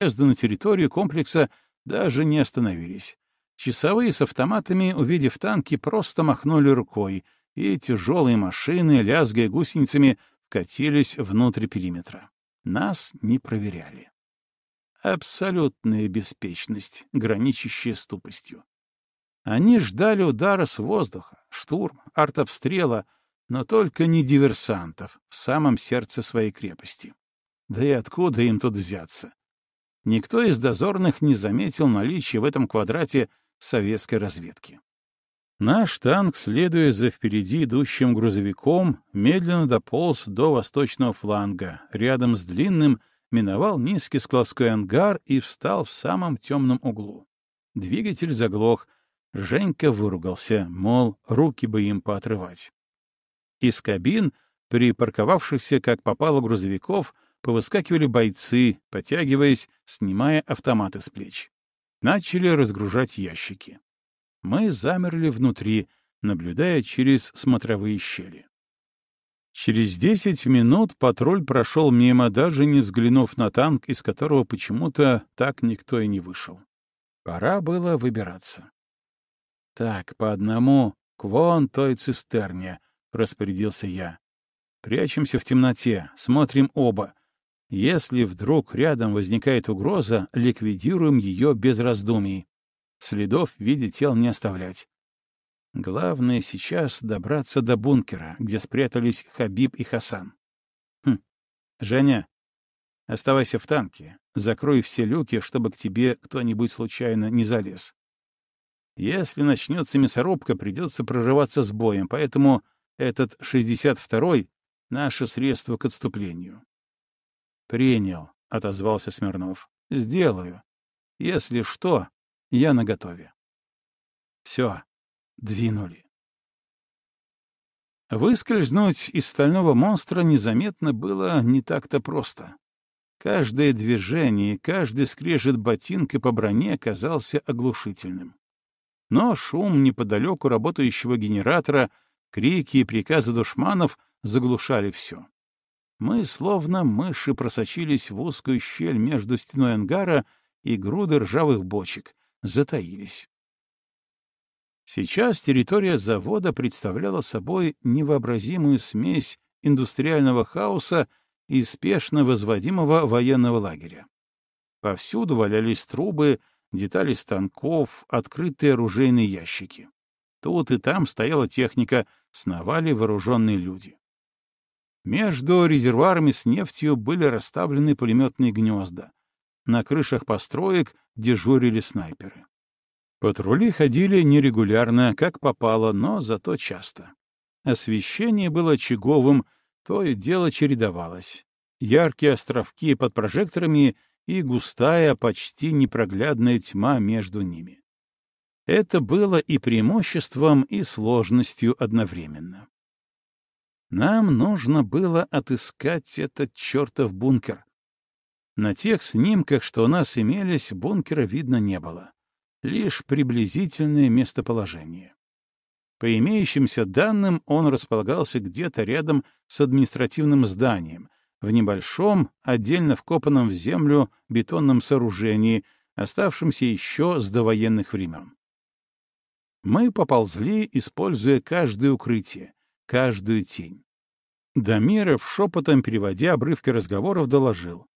въезда на территорию комплекса даже не остановились. Часовые с автоматами, увидев танки, просто махнули рукой, и тяжелые машины, лязгая гусеницами, катились внутрь периметра. Нас не проверяли. Абсолютная беспечность, граничащая с тупостью. Они ждали удара с воздуха, штурм, артобстрела, но только не диверсантов в самом сердце своей крепости. Да и откуда им тут взяться? Никто из дозорных не заметил наличия в этом квадрате советской разведки. Наш танк, следуя за впереди идущим грузовиком, медленно дополз до восточного фланга, рядом с длинным, миновал низкий складской ангар и встал в самом темном углу. Двигатель заглох. Женька выругался, мол, руки бы им поотрывать. Из кабин, припарковавшихся как попало грузовиков, повыскакивали бойцы, потягиваясь, снимая автоматы с плеч начали разгружать ящики. Мы замерли внутри, наблюдая через смотровые щели. Через десять минут патруль прошел мимо, даже не взглянув на танк, из которого почему-то так никто и не вышел. Пора было выбираться. «Так, по одному, к вон той цистерне», — распорядился я. «Прячемся в темноте, смотрим оба, если вдруг рядом возникает угроза, ликвидируем ее без раздумий. Следов в виде тел не оставлять. Главное сейчас добраться до бункера, где спрятались Хабиб и Хасан. Хм. Женя, оставайся в танке. Закрой все люки, чтобы к тебе кто-нибудь случайно не залез. Если начнется мясорубка, придется прорываться с боем, поэтому этот 62-й — наше средство к отступлению. «Принял», — отозвался Смирнов. «Сделаю. Если что, я наготове». Все, двинули. Выскользнуть из стального монстра незаметно было не так-то просто. Каждое движение, каждый скрежет ботинка по броне казался оглушительным. Но шум неподалеку работающего генератора, крики и приказы душманов заглушали все. Мы, словно мыши, просочились в узкую щель между стеной ангара и грудой ржавых бочек, затаились. Сейчас территория завода представляла собой невообразимую смесь индустриального хаоса и спешно возводимого военного лагеря. Повсюду валялись трубы, детали станков, открытые оружейные ящики. Тут и там стояла техника, сновали вооруженные люди. Между резервуарами с нефтью были расставлены пулеметные гнезда. На крышах построек дежурили снайперы. Патрули ходили нерегулярно, как попало, но зато часто. Освещение было очаговым, то и дело чередовалось. Яркие островки под прожекторами и густая, почти непроглядная тьма между ними. Это было и преимуществом, и сложностью одновременно. Нам нужно было отыскать этот чертов бункер. На тех снимках, что у нас имелись, бункера видно не было. Лишь приблизительное местоположение. По имеющимся данным, он располагался где-то рядом с административным зданием, в небольшом, отдельно вкопанном в землю бетонном сооружении, оставшемся еще с довоенных времен. Мы поползли, используя каждое укрытие, каждую тень. Дамиров, шепотом переводя обрывки разговоров, доложил.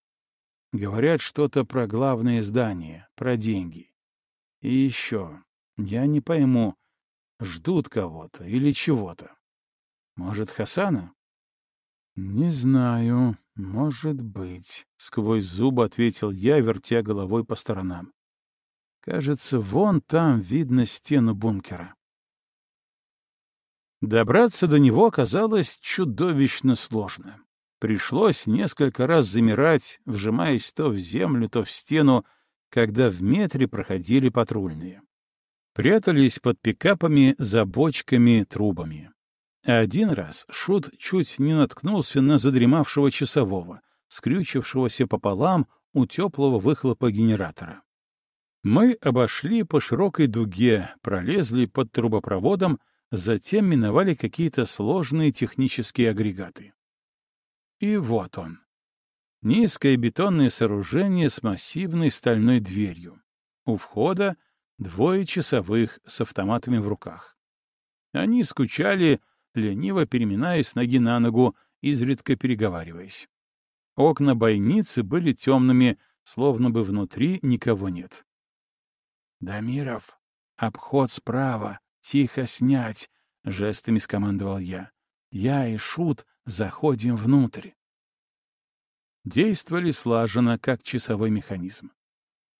Говорят что-то про главное здание, про деньги. И еще, я не пойму, ждут кого-то или чего-то. Может, Хасана? Не знаю, может быть, — сквозь зубы ответил я, вертя головой по сторонам. Кажется, вон там видно стену бункера. Добраться до него оказалось чудовищно сложно. Пришлось несколько раз замирать, вжимаясь то в землю, то в стену, когда в метре проходили патрульные. Прятались под пикапами за бочками, трубами. один раз Шут чуть не наткнулся на задремавшего часового, скрючившегося пополам у теплого выхлопа генератора. Мы обошли по широкой дуге, пролезли под трубопроводом, Затем миновали какие-то сложные технические агрегаты. И вот он. Низкое бетонное сооружение с массивной стальной дверью. У входа двое часовых с автоматами в руках. Они скучали, лениво переминаясь ноги на ногу, изредка переговариваясь. Окна бойницы были темными, словно бы внутри никого нет. «Дамиров, обход справа, тихо снять!» — жестами скомандовал я. «Я и Шут заходим внутрь». Действовали слаженно, как часовой механизм.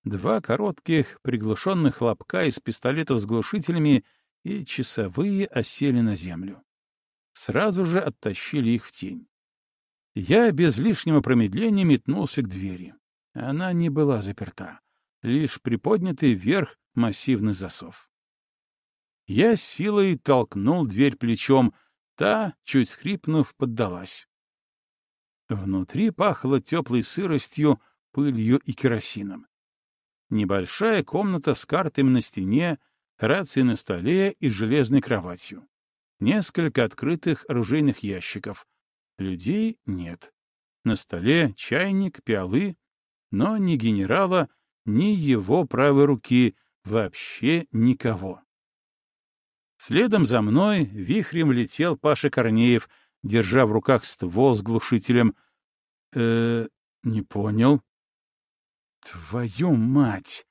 Два коротких, приглушенных хлопка из пистолетов с глушителями, и часовые осели на землю. Сразу же оттащили их в тень. Я без лишнего промедления метнулся к двери. Она не была заперта, лишь приподнятый вверх массивный засов. Я силой толкнул дверь плечом, та, чуть скрипнув, поддалась. Внутри пахло теплой сыростью, пылью и керосином. Небольшая комната с картами на стене, рацией на столе и железной кроватью. Несколько открытых оружейных ящиков. Людей нет. На столе чайник, пиалы, но ни генерала, ни его правой руки, вообще никого. Следом за мной вихрем летел Паша Корнеев, держа в руках ствол с глушителем. э не понял. Твою мать!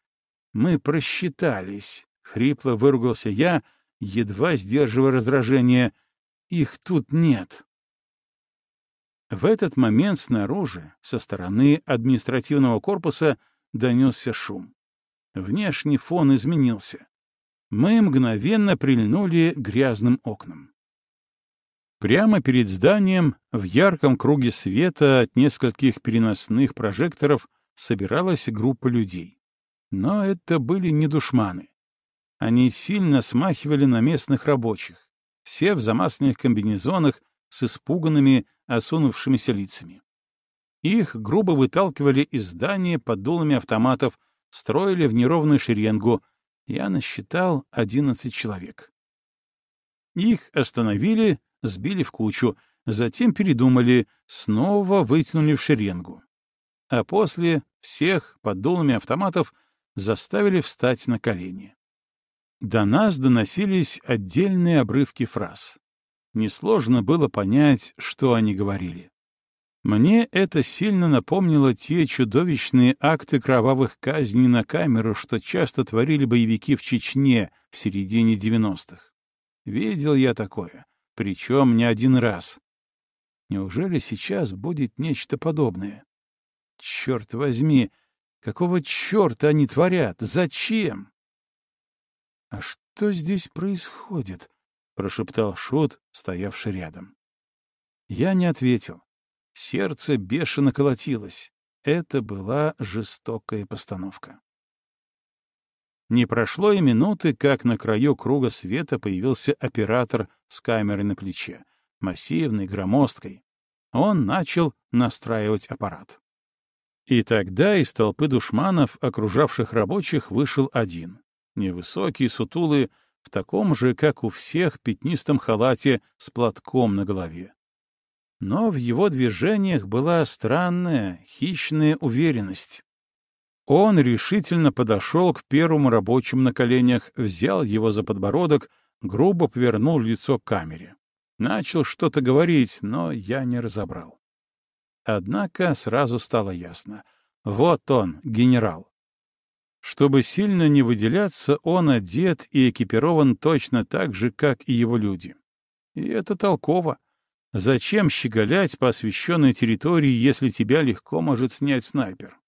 Мы просчитались, — хрипло выругался я, едва сдерживая раздражение. Их тут нет. В этот момент снаружи, со стороны административного корпуса, донесся шум. Внешний фон изменился. Мы мгновенно прильнули грязным окнам. Прямо перед зданием, в ярком круге света от нескольких переносных прожекторов, собиралась группа людей. Но это были не душманы. Они сильно смахивали на местных рабочих, все в замасленных комбинезонах с испуганными, осунувшимися лицами. Их грубо выталкивали из здания под дулами автоматов, строили в неровную шеренгу. Я насчитал одиннадцать человек. Их остановили, сбили в кучу, затем передумали, снова вытянули в шеренгу. А после всех под дулами автоматов заставили встать на колени. До нас доносились отдельные обрывки фраз. Несложно было понять, что они говорили. Мне это сильно напомнило те чудовищные акты кровавых казней на камеру, что часто творили боевики в Чечне в середине 90-х. Видел я такое, причем не один раз. Неужели сейчас будет нечто подобное? Черт возьми, какого черта они творят? Зачем? — А что здесь происходит? — прошептал Шут, стоявший рядом. Я не ответил. Сердце бешено колотилось. Это была жестокая постановка. Не прошло и минуты, как на краю круга света появился оператор с камерой на плече, массивной, громоздкой. Он начал настраивать аппарат. И тогда из толпы душманов, окружавших рабочих, вышел один. Невысокий, сутулый, в таком же, как у всех, пятнистом халате с платком на голове. Но в его движениях была странная, хищная уверенность. Он решительно подошел к первому рабочему на коленях, взял его за подбородок, грубо повернул лицо к камере. Начал что-то говорить, но я не разобрал. Однако сразу стало ясно. Вот он, генерал. Чтобы сильно не выделяться, он одет и экипирован точно так же, как и его люди. И это толково. Зачем щеголять по освещенной территории, если тебя легко может снять снайпер?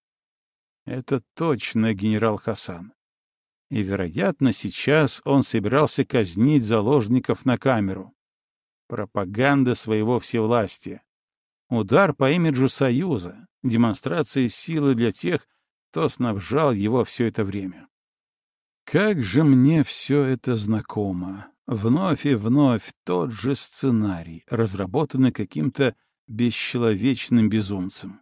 Это точно генерал Хасан. И, вероятно, сейчас он собирался казнить заложников на камеру. Пропаганда своего всевластия. Удар по имиджу Союза, демонстрация силы для тех, кто снабжал его все это время. Как же мне все это знакомо. Вновь и вновь тот же сценарий, разработанный каким-то бесчеловечным безумцем.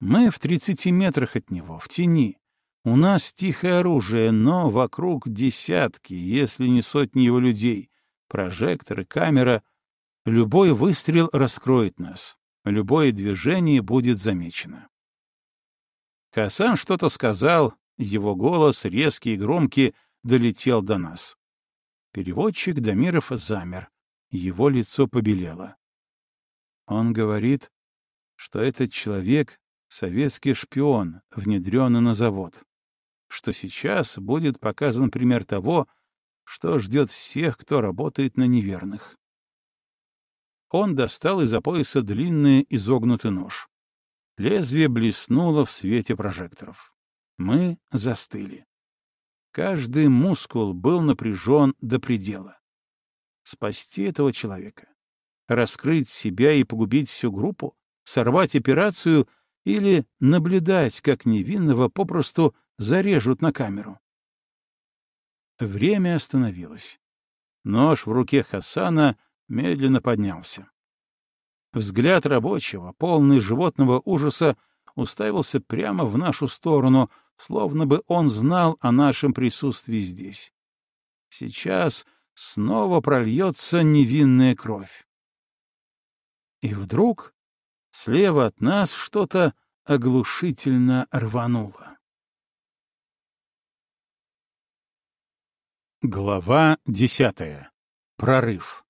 Мы в тридцати метрах от него, в тени. У нас тихое оружие, но вокруг десятки, если не сотни его людей, прожекторы, камера. Любой выстрел раскроет нас. Любое движение будет замечено. Хасан что-то сказал, его голос, резкий и громкий, долетел до нас. Переводчик Дамиров замер, его лицо побелело. Он говорит, что этот человек — советский шпион, внедренный на завод, что сейчас будет показан пример того, что ждет всех, кто работает на неверных. Он достал из-за пояса длинный изогнутый нож. Лезвие блеснуло в свете прожекторов. Мы застыли. Каждый мускул был напряжен до предела. Спасти этого человека, раскрыть себя и погубить всю группу, сорвать операцию или наблюдать, как невинного попросту зарежут на камеру. Время остановилось. Нож в руке Хасана медленно поднялся. Взгляд рабочего, полный животного ужаса, уставился прямо в нашу сторону, словно бы он знал о нашем присутствии здесь. Сейчас снова прольется невинная кровь. И вдруг слева от нас что-то оглушительно рвануло. Глава десятая. Прорыв.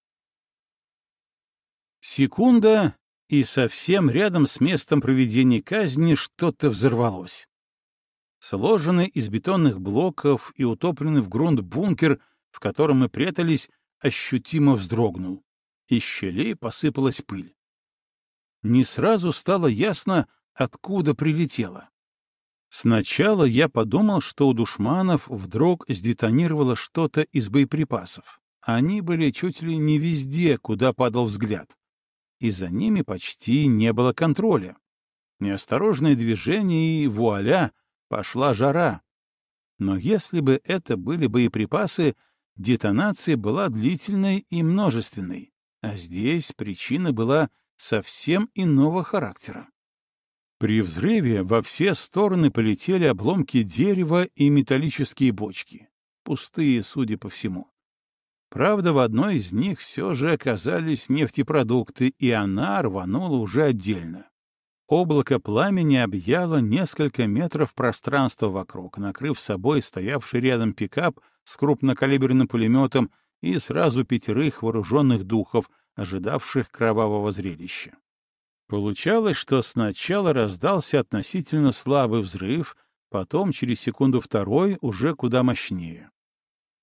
Секунда, и совсем рядом с местом проведения казни что-то взорвалось. Сложенный из бетонных блоков и утопленный в грунт бункер, в котором мы прятались, ощутимо вздрогнул. Из щелей посыпалась пыль. Не сразу стало ясно, откуда прилетело. Сначала я подумал, что у душманов вдруг сдетонировало что-то из боеприпасов. Они были чуть ли не везде, куда падал взгляд и за ними почти не было контроля. Неосторожное движение и вуаля, пошла жара. Но если бы это были боеприпасы, детонация была длительной и множественной, а здесь причина была совсем иного характера. При взрыве во все стороны полетели обломки дерева и металлические бочки, пустые, судя по всему. Правда, в одной из них все же оказались нефтепродукты, и она рванула уже отдельно. Облако пламени объяло несколько метров пространства вокруг, накрыв собой стоявший рядом пикап с крупнокалиберным пулеметом и сразу пятерых вооруженных духов, ожидавших кровавого зрелища. Получалось, что сначала раздался относительно слабый взрыв, потом через секунду второй уже куда мощнее.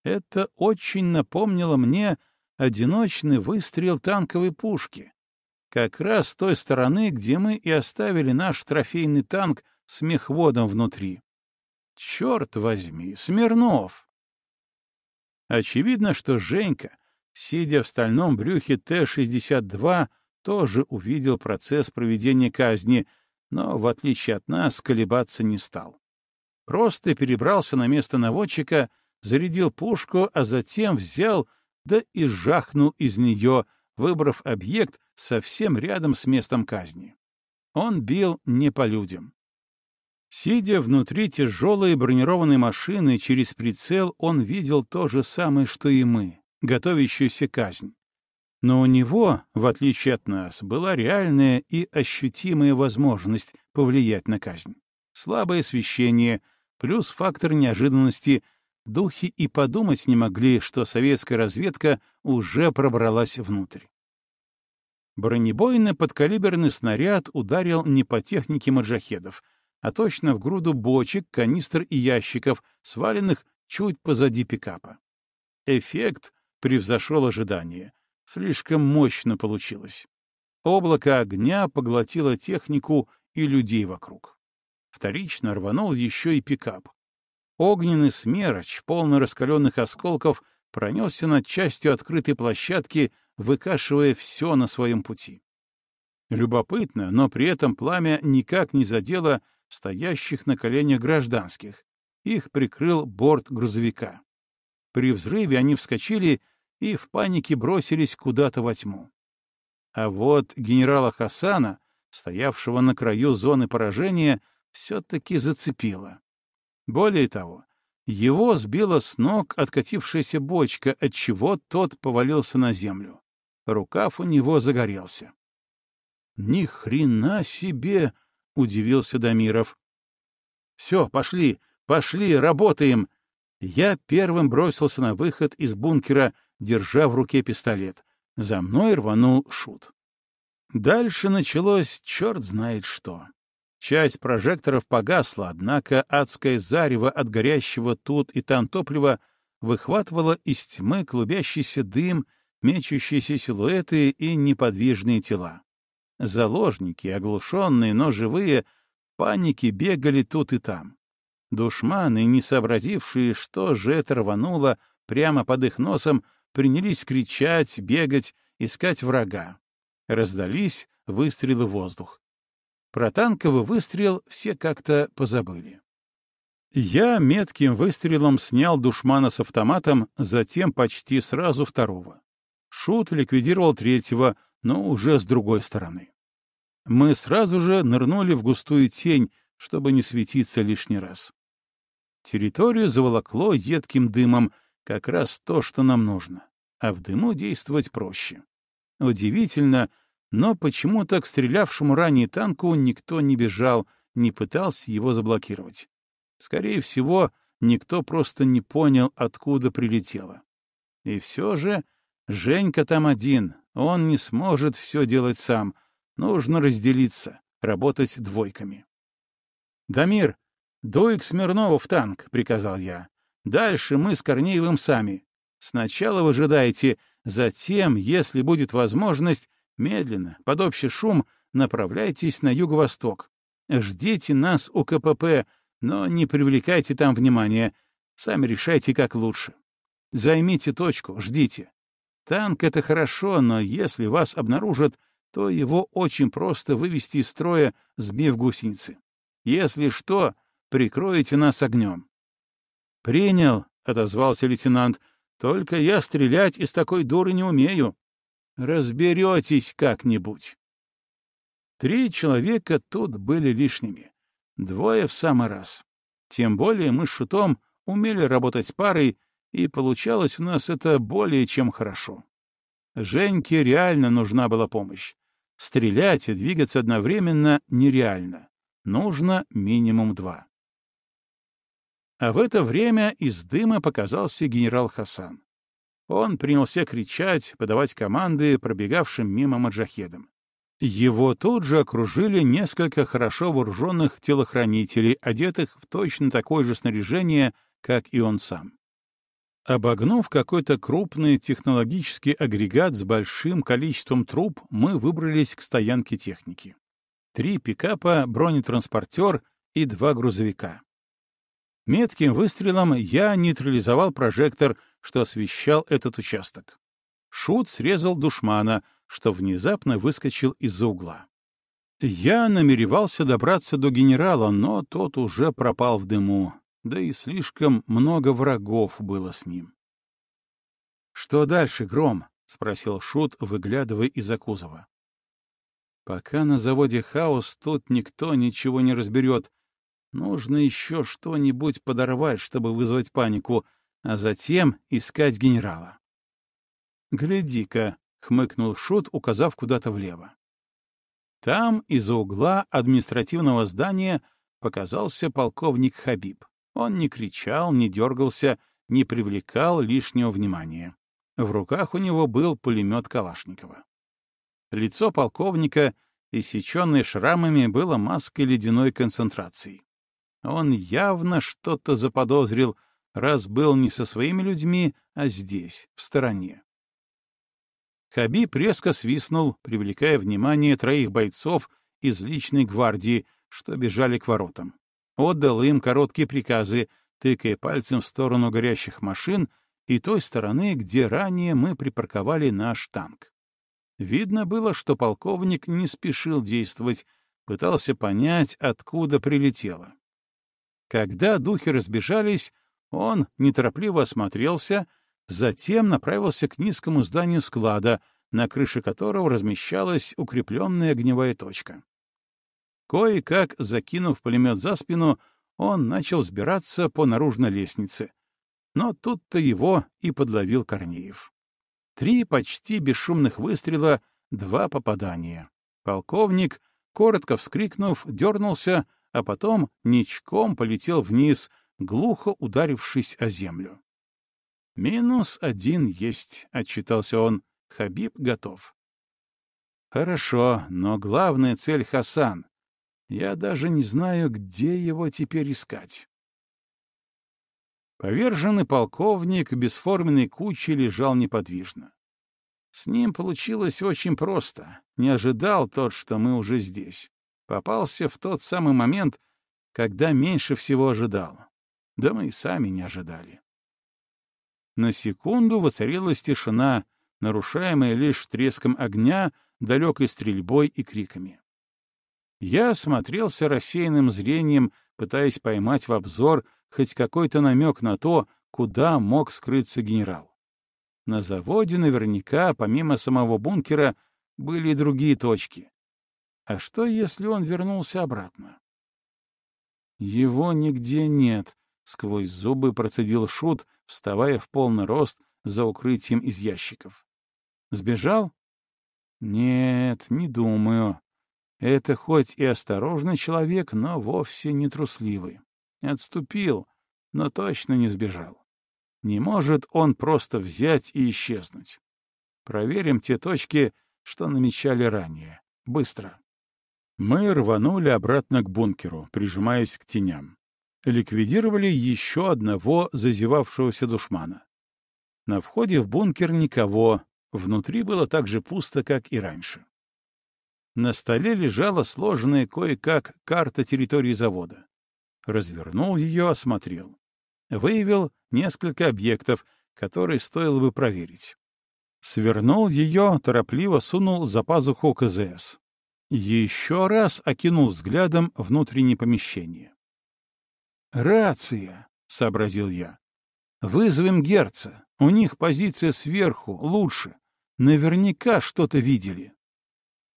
Это очень напомнило мне одиночный выстрел танковой пушки. Как раз с той стороны, где мы и оставили наш трофейный танк с мехводом внутри. Черт возьми, Смирнов! Очевидно, что Женька, сидя в стальном брюхе Т-62, тоже увидел процесс проведения казни, но, в отличие от нас, колебаться не стал. Просто перебрался на место наводчика — зарядил пушку, а затем взял, да и жахнул из нее, выбрав объект совсем рядом с местом казни. Он бил не по людям. Сидя внутри тяжелой бронированной машины, через прицел он видел то же самое, что и мы, готовящуюся казнь. Но у него, в отличие от нас, была реальная и ощутимая возможность повлиять на казнь. Слабое освещение, плюс фактор неожиданности — духи и подумать не могли, что советская разведка уже пробралась внутрь. Бронебойный подкалиберный снаряд ударил не по технике маджахедов, а точно в груду бочек, канистр и ящиков, сваленных чуть позади пикапа. Эффект превзошел ожидания. Слишком мощно получилось. Облако огня поглотило технику и людей вокруг. Вторично рванул еще и пикап. Огненный смерч, полный раскаленных осколков, пронесся над частью открытой площадки, выкашивая все на своем пути. Любопытно, но при этом пламя никак не задело стоящих на коленях гражданских. Их прикрыл борт грузовика. При взрыве они вскочили и в панике бросились куда-то во тьму. А вот генерала Хасана, стоявшего на краю зоны поражения, все-таки зацепило. Более того, его сбила с ног откатившаяся бочка, отчего тот повалился на землю. Рукав у него загорелся. Ни хрена себе! — удивился Дамиров. Все, пошли, пошли, работаем! Я первым бросился на выход из бункера, держа в руке пистолет. За мной рванул шут. Дальше началось черт знает что. Часть прожекторов погасла, однако адское зарево от горящего тут и там топлива выхватывало из тьмы клубящийся дым, мечущиеся силуэты и неподвижные тела. Заложники, оглушенные, но живые, паники бегали тут и там. Душманы, не сообразившие, что же это рвануло прямо под их носом, принялись кричать, бегать, искать врага. Раздались выстрелы в воздух. Про танковый выстрел все как-то позабыли. Я метким выстрелом снял душмана с автоматом, затем почти сразу второго. Шут ликвидировал третьего, но уже с другой стороны. Мы сразу же нырнули в густую тень, чтобы не светиться лишний раз. Территорию заволокло едким дымом, как раз то, что нам нужно, а в дыму действовать проще. Удивительно, но почему-то к стрелявшему ранее танку никто не бежал, не пытался его заблокировать. Скорее всего, никто просто не понял, откуда прилетело. И все же Женька там один, он не сможет все делать сам. Нужно разделиться, работать двойками. «Дамир, дуй к Смирнову в танк», — приказал я. «Дальше мы с Корнеевым сами. Сначала выжидайте, затем, если будет возможность, Медленно, под общий шум, направляйтесь на юго-восток. Ждите нас у КПП, но не привлекайте там внимания. Сами решайте, как лучше. Займите точку, ждите. Танк — это хорошо, но если вас обнаружат, то его очень просто вывести из строя, сбив гусеницы. Если что, прикроете нас огнем. «Принял», — отозвался лейтенант, — «только я стрелять из такой дуры не умею. Разберетесь как-нибудь. Три человека тут были лишними. Двое в самый раз. Тем более мы с Шутом умели работать парой, и получалось у нас это более чем хорошо. Женьке реально нужна была помощь. Стрелять и двигаться одновременно нереально. Нужно минимум два. А в это время из дыма показался генерал Хасан. Он принялся кричать, подавать команды пробегавшим мимо маджахедам. Его тут же окружили несколько хорошо вооруженных телохранителей, одетых в точно такое же снаряжение, как и он сам. Обогнув какой-то крупный технологический агрегат с большим количеством труб, мы выбрались к стоянке техники. Три пикапа, бронетранспортер и два грузовика. Метким выстрелом я нейтрализовал прожектор, что освещал этот участок. Шут срезал душмана, что внезапно выскочил из-за угла. Я намеревался добраться до генерала, но тот уже пропал в дыму, да и слишком много врагов было с ним. «Что дальше, Гром?» — спросил Шут, выглядывая из-за кузова. «Пока на заводе хаос, тут никто ничего не разберет. Нужно еще что-нибудь подорвать, чтобы вызвать панику, а затем искать генерала. «Гляди-ка», — хмыкнул Шут, указав куда-то влево. Там, из-за угла административного здания, показался полковник Хабиб. Он не кричал, не дергался, не привлекал лишнего внимания. В руках у него был пулемет Калашникова. Лицо полковника, иссеченное шрамами, было маской ледяной концентрации. Он явно что-то заподозрил, раз был не со своими людьми, а здесь, в стороне. Хабиб резко свистнул, привлекая внимание троих бойцов из личной гвардии, что бежали к воротам. Отдал им короткие приказы, тыкая пальцем в сторону горящих машин и той стороны, где ранее мы припарковали наш танк. Видно было, что полковник не спешил действовать, пытался понять, откуда прилетело. Когда духи разбежались, он неторопливо осмотрелся, затем направился к низкому зданию склада, на крыше которого размещалась укрепленная огневая точка. Кое-как, закинув пулемет за спину, он начал сбираться по наружной лестнице. Но тут-то его и подловил Корнеев. Три почти бесшумных выстрела, два попадания. Полковник, коротко вскрикнув, дернулся, а потом ничком полетел вниз, глухо ударившись о землю. «Минус один есть», — отчитался он. «Хабиб готов». «Хорошо, но главная цель — Хасан. Я даже не знаю, где его теперь искать». Поверженный полковник бесформенной кучей лежал неподвижно. С ним получилось очень просто. Не ожидал тот, что мы уже здесь. Попался в тот самый момент, когда меньше всего ожидал. Да мы и сами не ожидали. На секунду воцарилась тишина, нарушаемая лишь треском огня, далекой стрельбой и криками. Я смотрелся рассеянным зрением, пытаясь поймать в обзор хоть какой-то намек на то, куда мог скрыться генерал. На заводе наверняка, помимо самого бункера, были и другие точки. А что, если он вернулся обратно? Его нигде нет, — сквозь зубы процедил Шут, вставая в полный рост за укрытием из ящиков. Сбежал? Нет, не думаю. Это хоть и осторожный человек, но вовсе не трусливый. Отступил, но точно не сбежал. Не может он просто взять и исчезнуть. Проверим те точки, что намечали ранее. Быстро. Мы рванули обратно к бункеру, прижимаясь к теням. Ликвидировали еще одного зазевавшегося душмана. На входе в бункер никого, внутри было так же пусто, как и раньше. На столе лежала сложенная кое-как карта территории завода. Развернул ее, осмотрел. Выявил несколько объектов, которые стоило бы проверить. Свернул ее, торопливо сунул за пазуху КЗС. Еще раз окинул взглядом внутреннее помещение. «Рация», — сообразил я. «Вызовем Герца. У них позиция сверху, лучше. Наверняка что-то видели».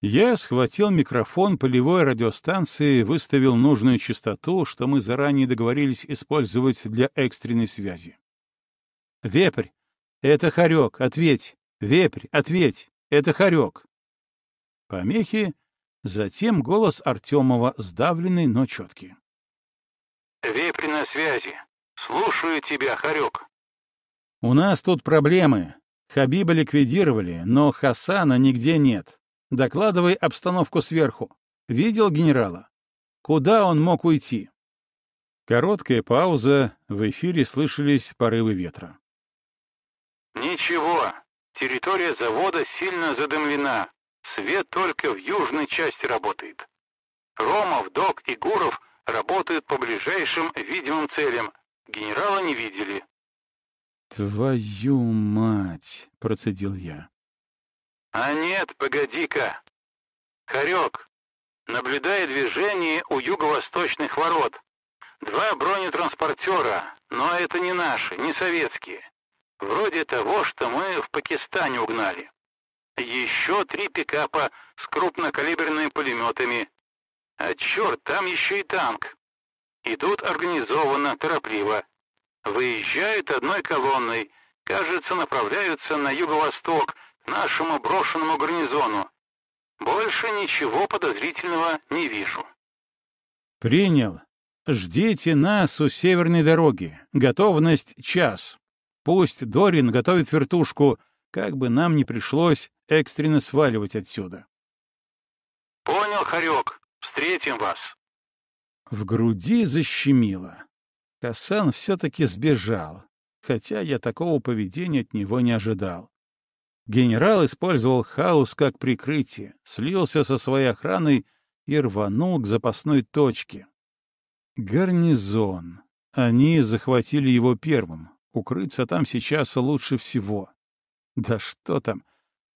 Я схватил микрофон полевой радиостанции, выставил нужную частоту, что мы заранее договорились использовать для экстренной связи. «Вепрь! Это Харек! Ответь! Вепрь! Ответь! Это Харек!» Помехи, затем голос Артемова, сдавленный, но четкий. «Вепрь на связи! Слушаю тебя, Харек!» «У нас тут проблемы. Хабиба ликвидировали, но Хасана нигде нет. Докладывай обстановку сверху. Видел генерала? Куда он мог уйти? Короткая пауза, в эфире слышались порывы ветра. Ничего, территория завода сильно задымлена. Свет только в южной части работает. Ромов, Док и Гуров работают по ближайшим видимым целям. Генерала не видели. «Твою мать!» — процедил я. А нет, погоди-ка. Хорек, наблюдая движение у юго-восточных ворот. Два бронетранспортера, но это не наши, не советские. Вроде того, что мы в Пакистане угнали. Еще три пикапа с крупнокалиберными пулеметами. А черт, там еще и танк. Идут организованно, торопливо. Выезжают одной колонной, кажется, направляются на юго-восток, нашему брошенному гарнизону. Больше ничего подозрительного не вижу. Принял. Ждите нас у северной дороги. Готовность — час. Пусть Дорин готовит вертушку, как бы нам не пришлось экстренно сваливать отсюда. Понял, Харек. Встретим вас. В груди защемило. Касан все-таки сбежал, хотя я такого поведения от него не ожидал. Генерал использовал хаос как прикрытие, слился со своей охраной и рванул к запасной точке. Гарнизон. Они захватили его первым. Укрыться там сейчас лучше всего. Да что там.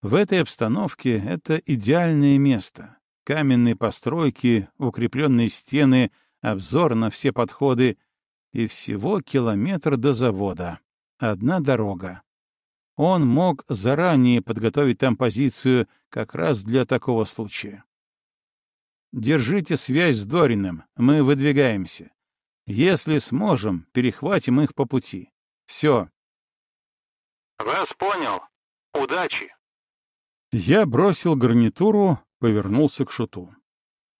В этой обстановке это идеальное место. Каменные постройки, укрепленные стены, обзор на все подходы и всего километр до завода. Одна дорога. Он мог заранее подготовить там позицию как раз для такого случая. Держите связь с Дориным, мы выдвигаемся. Если сможем, перехватим их по пути. Все. Вас понял. Удачи. Я бросил гарнитуру, повернулся к Шуту.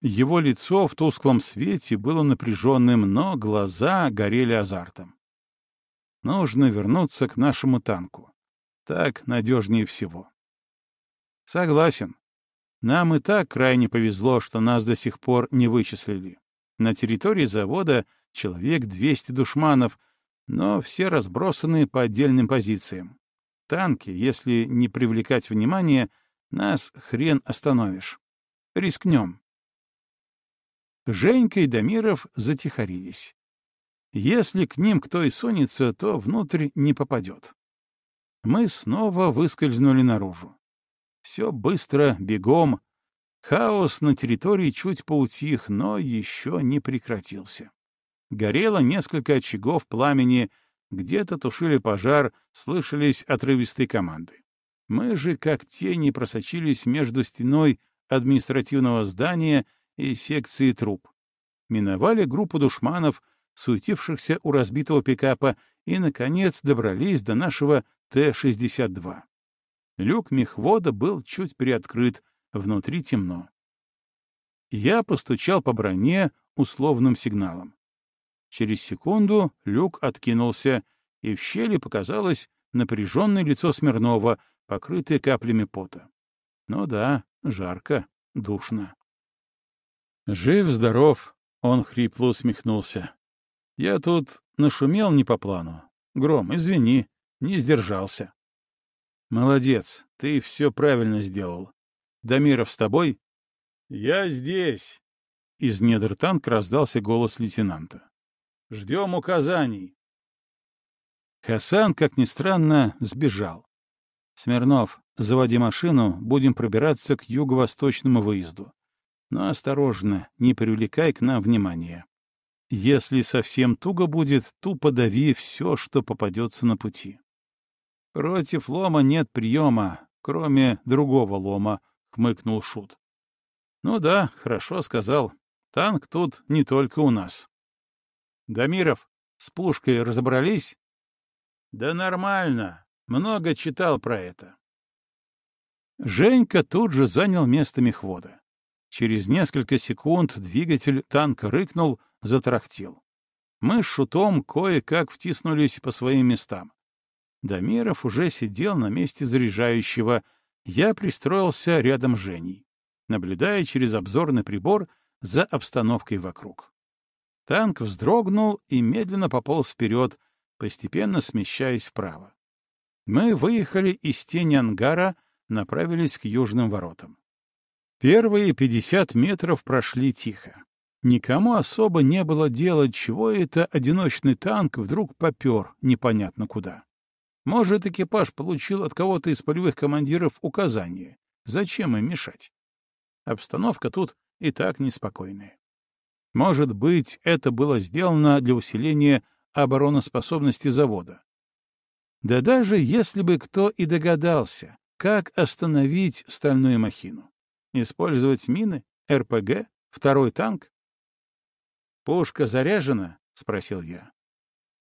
Его лицо в тусклом свете было напряженным, но глаза горели азартом. Нужно вернуться к нашему танку. Так надежнее всего. Согласен. Нам и так крайне повезло, что нас до сих пор не вычислили. На территории завода человек 200 душманов, но все разбросаны по отдельным позициям. Танки, если не привлекать внимание, нас хрен остановишь. Рискнем. Женька и Дамиров затихарились. Если к ним кто и сунется, то внутрь не попадет. Мы снова выскользнули наружу. Все быстро, бегом. Хаос на территории чуть поутих, но еще не прекратился. Горело несколько очагов пламени, где-то тушили пожар, слышались отрывистые команды. Мы же, как тени, просочились между стеной административного здания и секции труп. Миновали группу душманов, суетившихся у разбитого пикапа, и, наконец, добрались до нашего Т-62. Люк мехвода был чуть приоткрыт, внутри темно. Я постучал по броне условным сигналом. Через секунду люк откинулся, и в щели показалось напряженное лицо Смирнова, покрытое каплями пота. Ну да, жарко, душно. «Жив-здоров», — он хрипло усмехнулся. «Я тут нашумел не по плану. Гром, извини, не сдержался». «Молодец, ты все правильно сделал. Дамиров с тобой?» «Я здесь», — из недр танка раздался голос лейтенанта. «Ждем указаний». Хасан, как ни странно, сбежал. «Смирнов, заводи машину, будем пробираться к юго-восточному выезду. Но осторожно, не привлекай к нам внимания. Если совсем туго будет, тупо дави все, что попадется на пути. Против лома нет приема, кроме другого лома, — хмыкнул Шут. Ну да, хорошо сказал. Танк тут не только у нас. Дамиров, с пушкой разобрались? Да нормально. Много читал про это. Женька тут же занял место мехвода. Через несколько секунд двигатель танка рыкнул, затарахтел. Мы с Шутом кое-как втиснулись по своим местам. Дамиров уже сидел на месте заряжающего, я пристроился рядом с Женей, наблюдая через обзорный прибор за обстановкой вокруг. Танк вздрогнул и медленно пополз вперед, постепенно смещаясь вправо. Мы выехали из тени ангара, направились к южным воротам. Первые пятьдесят метров прошли тихо. Никому особо не было дела, чего это одиночный танк вдруг попер непонятно куда. Может, экипаж получил от кого-то из полевых командиров указание. Зачем им мешать? Обстановка тут и так неспокойная. Может быть, это было сделано для усиления обороноспособности завода. Да даже если бы кто и догадался, как остановить стальную махину. Использовать мины? РПГ? Второй танк? «Пушка заряжена?» — спросил я.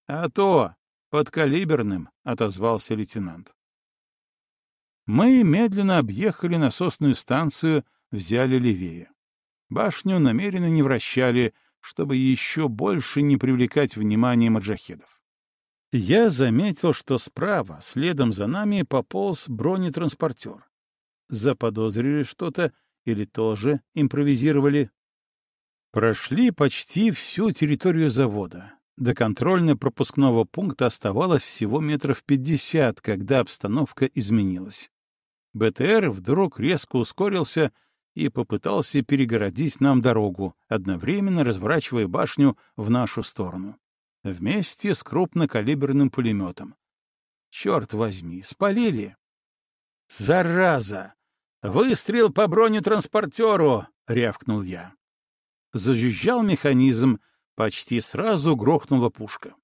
«А то! Подкалиберным!» — отозвался лейтенант. Мы медленно объехали насосную станцию, взяли левее. Башню намеренно не вращали, чтобы еще больше не привлекать внимание маджахедов. Я заметил, что справа, следом за нами, пополз бронетранспортер. Заподозрили что-то или тоже импровизировали? Прошли почти всю территорию завода. До контрольно-пропускного пункта оставалось всего метров пятьдесят, когда обстановка изменилась. БТР вдруг резко ускорился и попытался перегородить нам дорогу, одновременно разворачивая башню в нашу сторону. Вместе с крупнокалиберным пулеметом. Черт возьми, спалили! Зараза! «Выстрел по бронетранспортеру!» — рявкнул я. Зажужжал механизм, почти сразу грохнула пушка.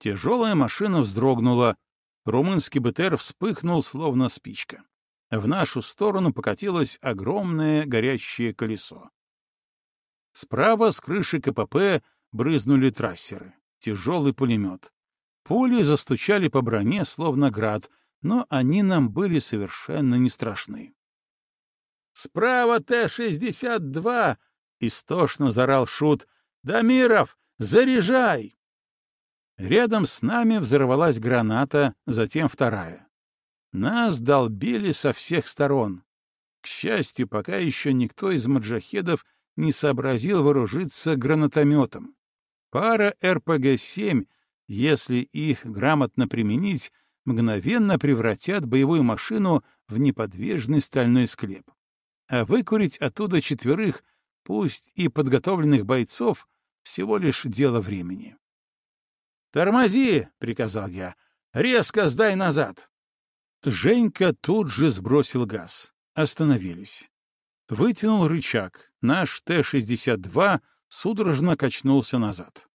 Тяжелая машина вздрогнула, румынский БТР вспыхнул, словно спичка. В нашу сторону покатилось огромное горящее колесо. Справа с крыши КПП брызнули трассеры, тяжелый пулемет. Пули застучали по броне, словно град, но они нам были совершенно не страшны. Справа Т-62!» — истошно зарал Шут. «Дамиров, заряжай!» Рядом с нами взорвалась граната, затем вторая. Нас долбили со всех сторон. К счастью, пока еще никто из маджахедов не сообразил вооружиться гранатометом. Пара РПГ-7, если их грамотно применить, мгновенно превратят боевую машину в неподвижный стальной склеп. А выкурить оттуда четверых, пусть и подготовленных бойцов, всего лишь дело времени. «Тормози!» — приказал я. «Резко сдай назад!» Женька тут же сбросил газ. Остановились. Вытянул рычаг. Наш Т-62 судорожно качнулся назад.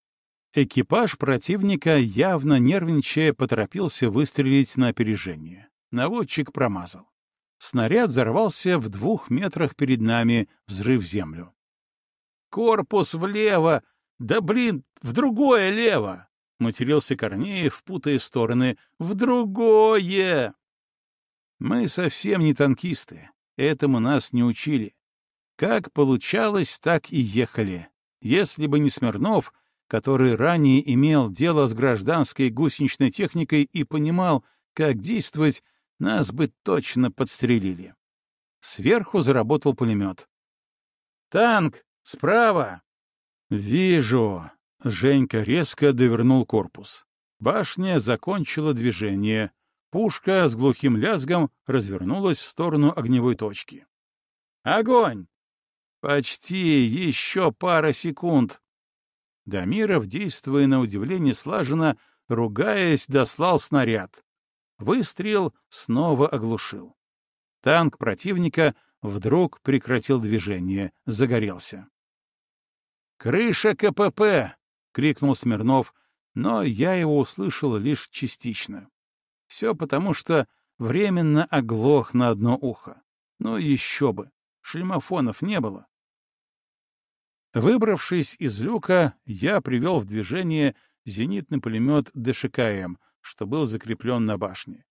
Экипаж противника, явно нервничая, поторопился выстрелить на опережение. Наводчик промазал. Снаряд взорвался в двух метрах перед нами, взрыв землю. «Корпус влево! Да блин, в другое лево!» — матерился Корнеев, путая стороны. «В другое!» Мы совсем не танкисты, этому нас не учили. Как получалось, так и ехали. Если бы не Смирнов, который ранее имел дело с гражданской гусеничной техникой и понимал, как действовать, нас бы точно подстрелили. Сверху заработал пулемет. «Танк! Справа!» «Вижу!» — Женька резко довернул корпус. Башня закончила движение. Пушка с глухим лязгом развернулась в сторону огневой точки. «Огонь!» «Почти еще пара секунд!» Дамиров, действуя на удивление слаженно, ругаясь, дослал снаряд. Выстрел снова оглушил. Танк противника вдруг прекратил движение, загорелся. «Крыша КПП!» — крикнул Смирнов, но я его услышал лишь частично. Все потому, что временно оглох на одно ухо. Ну еще бы, шлемофонов не было. Выбравшись из люка, я привел в движение зенитный пулемет ДШКМ, что был закреплен на башне.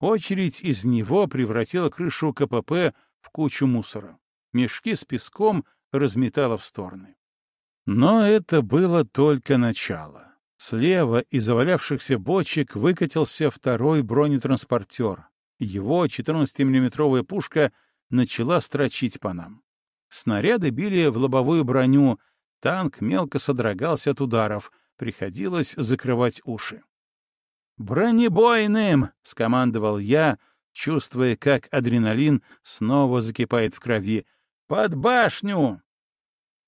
Очередь из него превратила крышу КПП в кучу мусора. Мешки с песком разметала в стороны. Но это было только начало. Слева из завалявшихся бочек выкатился второй бронетранспортер. Его 14-миллиметровая пушка начала строчить по нам. Снаряды били в лобовую броню, танк мелко содрогался от ударов, приходилось закрывать уши. «Бронебойным!» — скомандовал я, чувствуя, как адреналин снова закипает в крови. «Под башню!»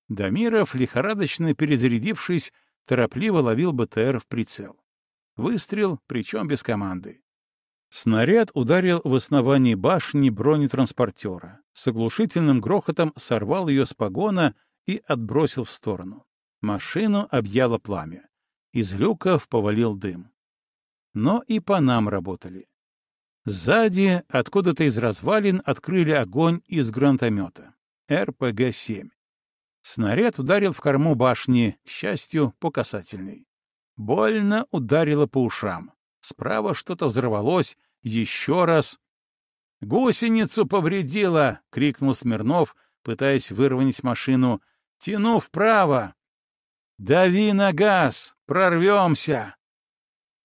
Дамиров, лихорадочно перезарядившись, торопливо ловил БТР в прицел. Выстрел, причем без команды. Снаряд ударил в основании башни бронетранспортера, с оглушительным грохотом сорвал ее с погона и отбросил в сторону. Машину объяло пламя. Из люков повалил дым. Но и по нам работали. Сзади, откуда-то из развалин, открыли огонь из гранатомета. РПГ-7. Снаряд ударил в корму башни, к счастью, по касательной. Больно ударило по ушам. Справа что-то взорвалось. Еще раз. «Гусеницу повредило!» — крикнул Смирнов, пытаясь выровнять машину. «Тяну вправо!» «Дави на газ! Прорвемся!»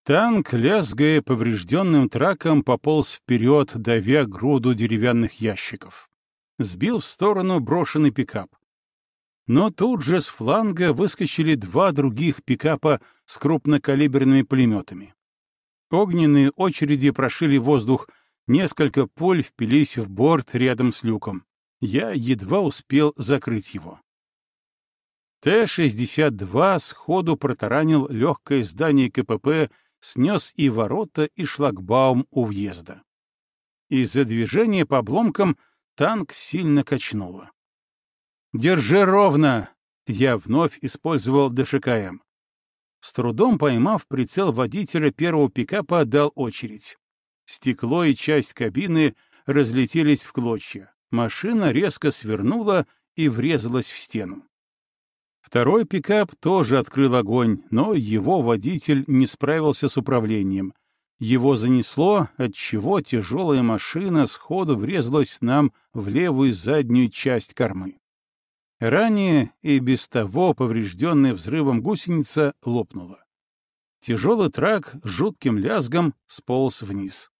Танк, лязгая поврежденным траком, пополз вперед, давя груду деревянных ящиков. Сбил в сторону брошенный пикап. Но тут же с фланга выскочили два других пикапа с крупнокалиберными пулеметами. Огненные очереди прошили воздух, несколько пуль впились в борт рядом с люком. Я едва успел закрыть его. Т-62 сходу протаранил легкое здание КПП, снес и ворота, и шлагбаум у въезда. Из-за движения по обломкам танк сильно качнуло. «Держи ровно!» Я вновь использовал ДШКМ. С трудом поймав прицел водителя первого пикапа, дал очередь. Стекло и часть кабины разлетелись в клочья. Машина резко свернула и врезалась в стену. Второй пикап тоже открыл огонь, но его водитель не справился с управлением. Его занесло, отчего тяжелая машина сходу врезалась нам в левую заднюю часть кормы. Ранее и без того поврежденная взрывом гусеница лопнула. Тяжелый трак с жутким лязгом сполз вниз.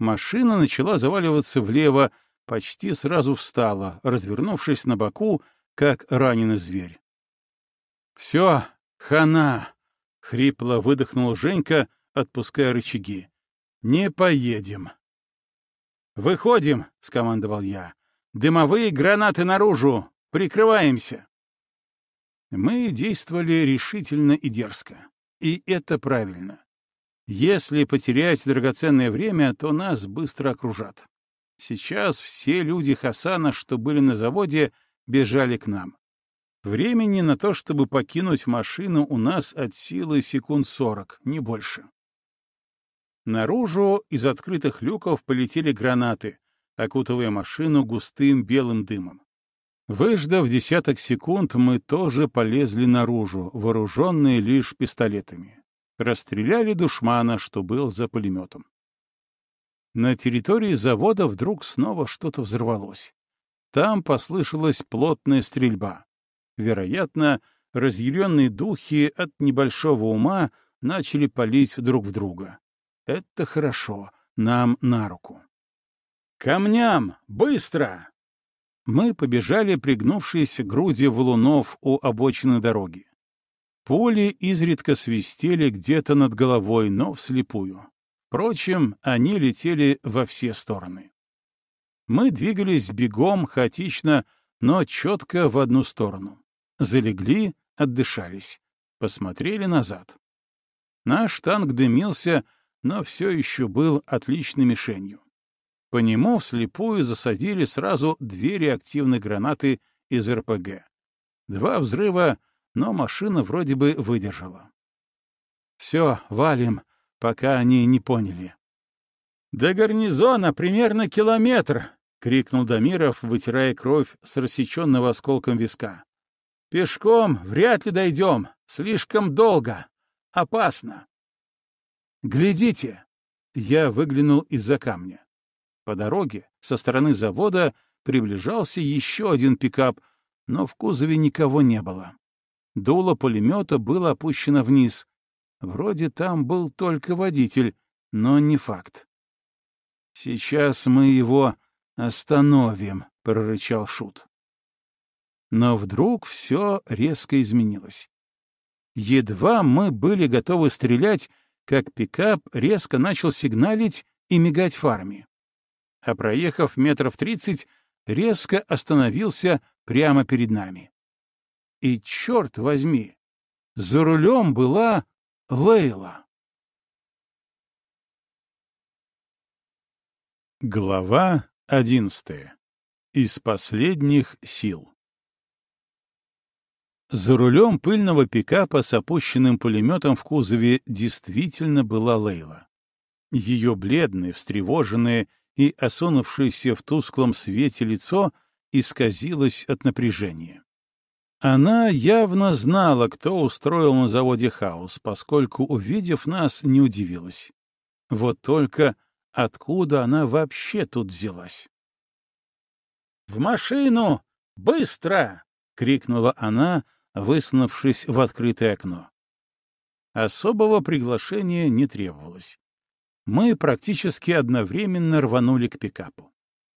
Машина начала заваливаться влево, почти сразу встала, развернувшись на боку, как раненый зверь. «Все, хана!» — хрипло выдохнул Женька, отпуская рычаги. «Не поедем». «Выходим!» — скомандовал я. «Дымовые гранаты наружу! Прикрываемся!» Мы действовали решительно и дерзко. И это правильно. Если потерять драгоценное время, то нас быстро окружат. Сейчас все люди Хасана, что были на заводе, бежали к нам. Времени на то, чтобы покинуть машину, у нас от силы секунд сорок, не больше. Наружу из открытых люков полетели гранаты, окутывая машину густым белым дымом. Выждав десяток секунд, мы тоже полезли наружу, вооруженные лишь пистолетами. Расстреляли душмана, что был за пулеметом. На территории завода вдруг снова что-то взорвалось. Там послышалась плотная стрельба. Вероятно, разъяренные духи от небольшого ума начали палить друг в друга. Это хорошо, нам на руку. «Камням! Быстро!» Мы побежали, пригнувшись груди валунов у обочины дороги. Пули изредка свистели где-то над головой, но вслепую. Впрочем, они летели во все стороны. Мы двигались бегом, хаотично, но четко в одну сторону. Залегли, отдышались, посмотрели назад. Наш танк дымился, но все еще был отличной мишенью. По нему вслепую засадили сразу две реактивные гранаты из РПГ. Два взрыва, но машина вроде бы выдержала. «Все, валим, пока они не поняли». «До гарнизона примерно километр!» — крикнул Дамиров, вытирая кровь с рассеченного осколком виска. «Пешком вряд ли дойдем. Слишком долго. Опасно». «Глядите!» — я выглянул из-за камня. По дороге со стороны завода приближался еще один пикап, но в кузове никого не было. Дуло пулемета было опущено вниз. Вроде там был только водитель, но не факт. «Сейчас мы его остановим», — прорычал Шут. Но вдруг все резко изменилось. Едва мы были готовы стрелять, как пикап резко начал сигналить и мигать фарами а проехав метров тридцать, резко остановился прямо перед нами. И, черт возьми, за рулем была Лейла. Глава одиннадцатая. Из последних сил. За рулем пыльного пикапа с опущенным пулеметом в кузове действительно была Лейла. Ее бледное, встревоженное и осунувшееся в тусклом свете лицо исказилось от напряжения. Она явно знала, кто устроил на заводе хаос, поскольку, увидев нас, не удивилась. Вот только откуда она вообще тут взялась? «В машину! Быстро!» — крикнула она, высунувшись в открытое окно. Особого приглашения не требовалось мы практически одновременно рванули к пикапу.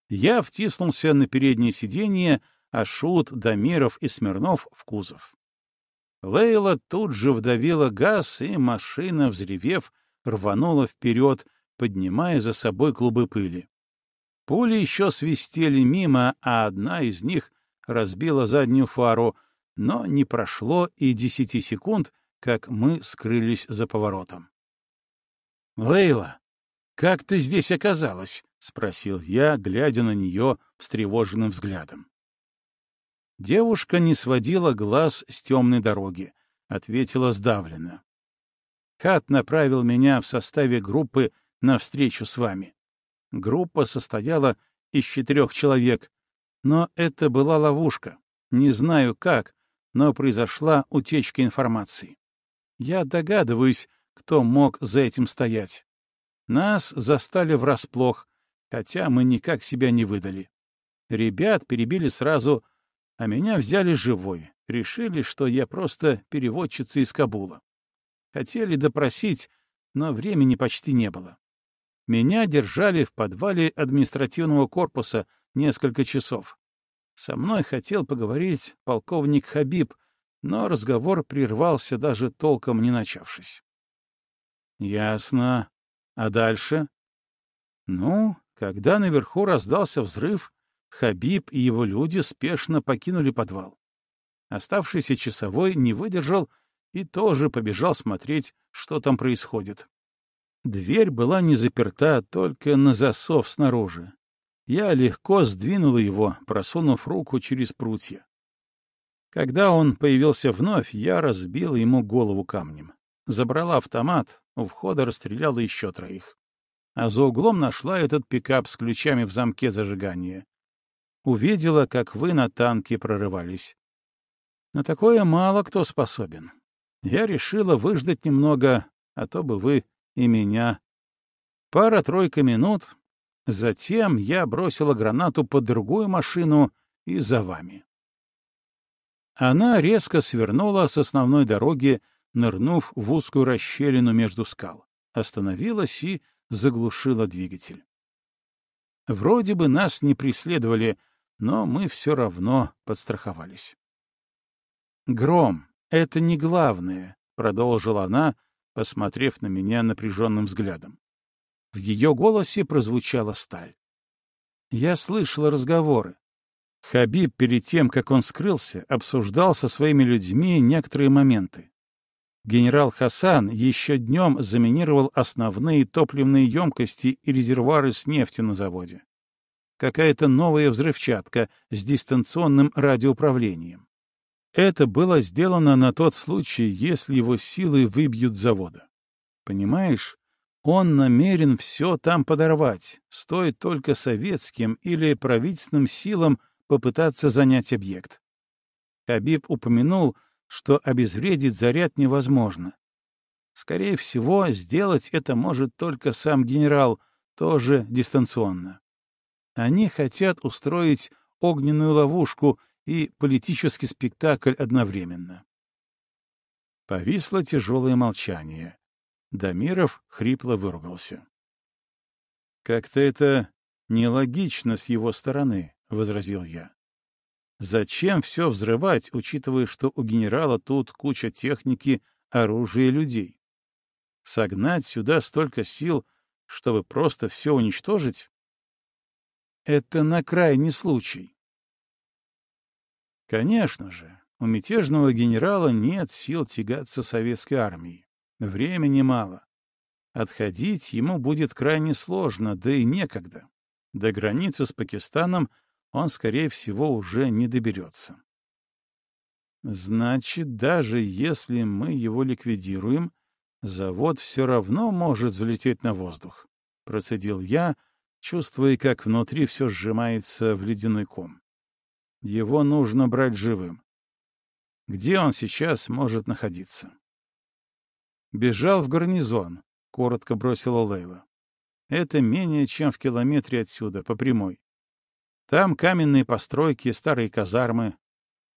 Я втиснулся на переднее сиденье, а Шут, Дамиров и Смирнов в кузов. Лейла тут же вдавила газ, и машина, взревев, рванула вперед, поднимая за собой клубы пыли. Пули еще свистели мимо, а одна из них разбила заднюю фару, но не прошло и десяти секунд, как мы скрылись за поворотом. «Лейла, как ты здесь оказалась?» — спросил я, глядя на нее встревоженным взглядом. Девушка не сводила глаз с темной дороги, ответила сдавленно. «Хат направил меня в составе группы на встречу с вами. Группа состояла из четырех человек, но это была ловушка. Не знаю как, но произошла утечка информации. Я догадываюсь, кто мог за этим стоять. Нас застали врасплох, хотя мы никак себя не выдали. Ребят перебили сразу, а меня взяли живой. Решили, что я просто переводчица из Кабула. Хотели допросить, но времени почти не было. Меня держали в подвале административного корпуса несколько часов. Со мной хотел поговорить полковник Хабиб, но разговор прервался, даже толком не начавшись. Ясно. А дальше? Ну, когда наверху раздался взрыв, Хабиб и его люди спешно покинули подвал. Оставшийся часовой не выдержал и тоже побежал смотреть, что там происходит. Дверь была не заперта, только на засов снаружи. Я легко сдвинул его, просунув руку через прутья. Когда он появился вновь, я разбил ему голову камнем. Забрала автомат, у входа расстреляла еще троих. А за углом нашла этот пикап с ключами в замке зажигания. Увидела, как вы на танке прорывались. На такое мало кто способен. Я решила выждать немного, а то бы вы и меня. Пара-тройка минут, затем я бросила гранату под другую машину и за вами. Она резко свернула с основной дороги, нырнув в узкую расщелину между скал, остановилась и заглушила двигатель. Вроде бы нас не преследовали, но мы все равно подстраховались. «Гром — это не главное», — продолжила она, посмотрев на меня напряженным взглядом. В ее голосе прозвучала сталь. Я слышала разговоры. Хабиб перед тем, как он скрылся, обсуждал со своими людьми некоторые моменты. Генерал Хасан еще днем заминировал основные топливные емкости и резервуары с нефтью на заводе. Какая-то новая взрывчатка с дистанционным радиоуправлением. Это было сделано на тот случай, если его силы выбьют завода. Понимаешь, он намерен все там подорвать, стоит только советским или правительственным силам попытаться занять объект. Хабиб упомянул, что обезвредить заряд невозможно. Скорее всего, сделать это может только сам генерал, тоже дистанционно. Они хотят устроить огненную ловушку и политический спектакль одновременно. Повисло тяжелое молчание. Дамиров хрипло выругался. «Как-то это нелогично с его стороны», — возразил я. «Зачем все взрывать, учитывая, что у генерала тут куча техники, оружия и людей? Согнать сюда столько сил, чтобы просто все уничтожить? Это на крайний случай. Конечно же, у мятежного генерала нет сил тягаться советской армией. Времени мало. Отходить ему будет крайне сложно, да и некогда. До границы с Пакистаном он, скорее всего, уже не доберется. Значит, даже если мы его ликвидируем, завод все равно может взлететь на воздух, — процедил я, чувствуя, как внутри все сжимается в ледяной ком. Его нужно брать живым. Где он сейчас может находиться? Бежал в гарнизон, — коротко бросила Лейла. Это менее чем в километре отсюда, по прямой. Там каменные постройки, старые казармы.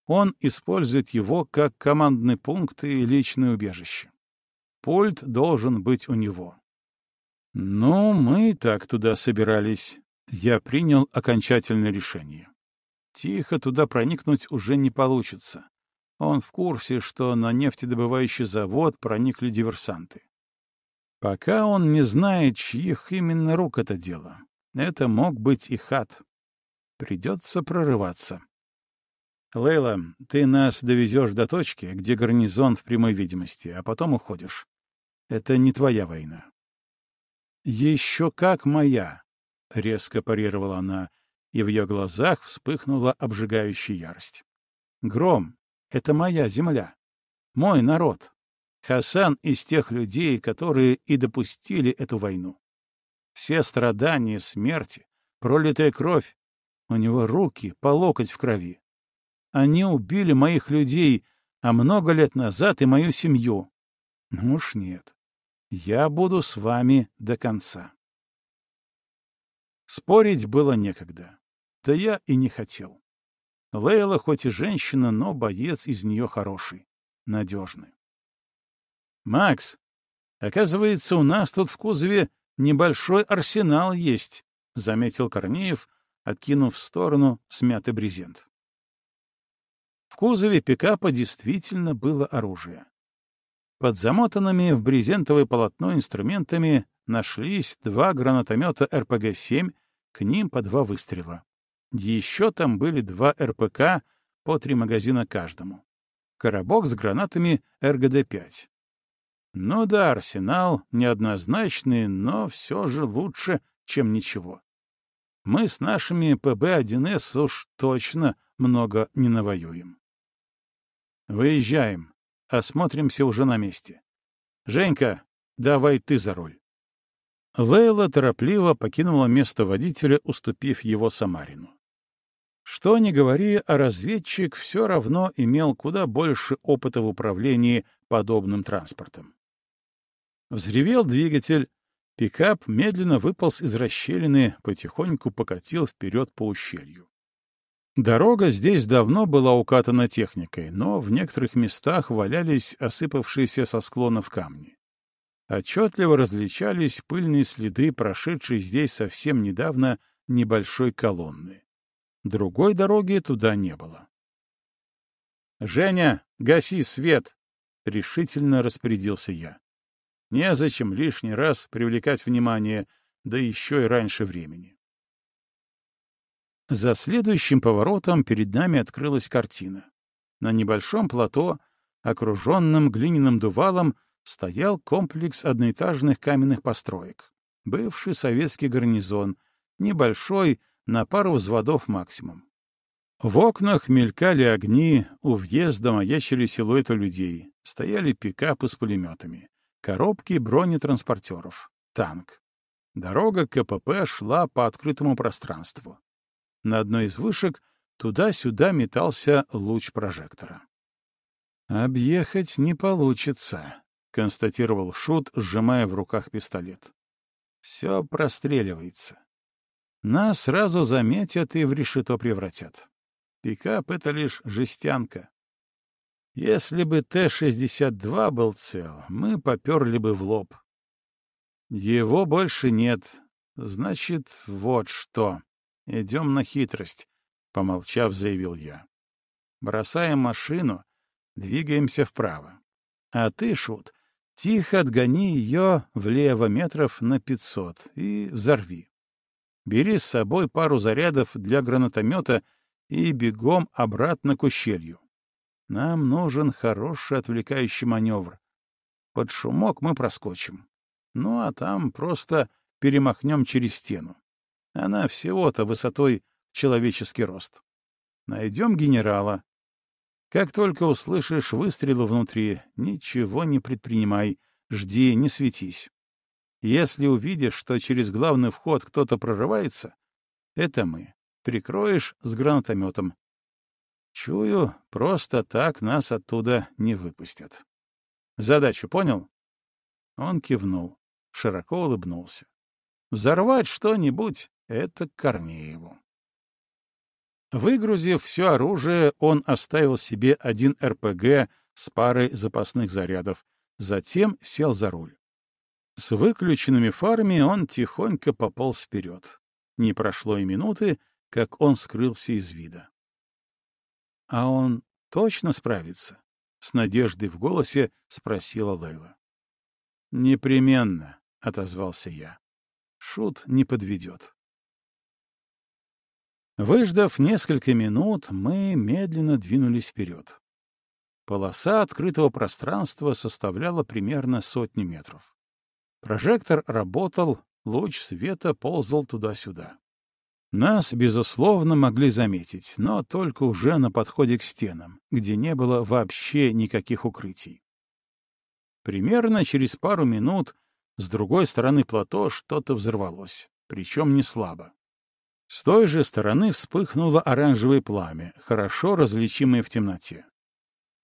Он использует его как командный пункт и личное убежище. Пульт должен быть у него. Ну, мы так туда собирались. Я принял окончательное решение. Тихо туда проникнуть уже не получится. Он в курсе, что на нефтедобывающий завод проникли диверсанты. Пока он не знает, чьих именно рук это дело. Это мог быть и хат. Придется прорываться. Лейла, ты нас довезешь до точки, где гарнизон в прямой видимости, а потом уходишь. Это не твоя война. Еще как моя, — резко парировала она, и в ее глазах вспыхнула обжигающая ярость. «Гром — это моя земля, мой народ. Хасан из тех людей, которые и допустили эту войну. Все страдания, смерти, пролитая кровь, у него руки по локоть в крови. Они убили моих людей, а много лет назад и мою семью. Ну уж нет. Я буду с вами до конца. Спорить было некогда. Да я и не хотел. Лейла хоть и женщина, но боец из нее хороший, надежный. «Макс, оказывается, у нас тут в кузове небольшой арсенал есть», — заметил Корнеев, откинув в сторону смятый брезент. В кузове пикапа действительно было оружие. Под замотанными в брезентовое полотно инструментами нашлись два гранатомета РПГ-7, к ним по два выстрела. Еще там были два РПК, по три магазина каждому. Коробок с гранатами РГД-5. Ну да, арсенал неоднозначный, но все же лучше, чем ничего. Мы с нашими ПБ-1С уж точно много не навоюем. Выезжаем. Осмотримся уже на месте. Женька, давай ты за руль. Лейла торопливо покинула место водителя, уступив его Самарину. Что ни говори, а разведчик все равно имел куда больше опыта в управлении подобным транспортом. Взревел двигатель, пикап медленно выполз из расщелины, потихоньку покатил вперед по ущелью. Дорога здесь давно была укатана техникой, но в некоторых местах валялись осыпавшиеся со склонов камни. Отчетливо различались пыльные следы, прошедшей здесь совсем недавно небольшой колонны. Другой дороги туда не было. «Женя, гаси свет!» — решительно распорядился я. Незачем лишний раз привлекать внимание, да еще и раньше времени. За следующим поворотом перед нами открылась картина. На небольшом плато, окруженном глиняным дувалом, стоял комплекс одноэтажных каменных построек. Бывший советский гарнизон, небольшой, на пару взводов максимум. В окнах мелькали огни, у въезда маячили силуэты людей, стояли пикапы с пулеметами, коробки бронетранспортеров, танк. Дорога КПП шла по открытому пространству. На одной из вышек туда-сюда метался луч прожектора. «Объехать не получится», — констатировал Шут, сжимая в руках пистолет. «Все простреливается. Нас сразу заметят и в решето превратят. Пикап — это лишь жестянка. Если бы Т-62 был цел, мы поперли бы в лоб. Его больше нет. Значит, вот что. Идем на хитрость, — помолчав, заявил я. Бросаем машину, двигаемся вправо. А ты, Шут, тихо отгони ее влево метров на пятьсот и взорви. Бери с собой пару зарядов для гранатомета и бегом обратно к ущелью. Нам нужен хороший отвлекающий маневр. Под шумок мы проскочим. Ну, а там просто перемахнем через стену. Она всего-то высотой человеческий рост. Найдем генерала. Как только услышишь выстрелы внутри, ничего не предпринимай, жди, не светись. Если увидишь, что через главный вход кто-то прорывается, это мы. Прикроешь с гранатометом. Чую, просто так нас оттуда не выпустят. Задачу понял? Он кивнул, широко улыбнулся. Взорвать что-нибудь это Корнееву. Выгрузив все оружие, он оставил себе один РПГ с парой запасных зарядов, затем сел за руль. С выключенными фарами он тихонько пополз вперед. Не прошло и минуты, как он скрылся из вида. — А он точно справится? — с надеждой в голосе спросила Лейла. — Непременно, — отозвался я. Шут не подведет. Выждав несколько минут, мы медленно двинулись вперед. Полоса открытого пространства составляла примерно сотни метров. Прожектор работал, луч света ползал туда-сюда. Нас, безусловно, могли заметить, но только уже на подходе к стенам, где не было вообще никаких укрытий. Примерно через пару минут с другой стороны плато что-то взорвалось, причем не слабо. С той же стороны вспыхнуло оранжевое пламя, хорошо различимое в темноте.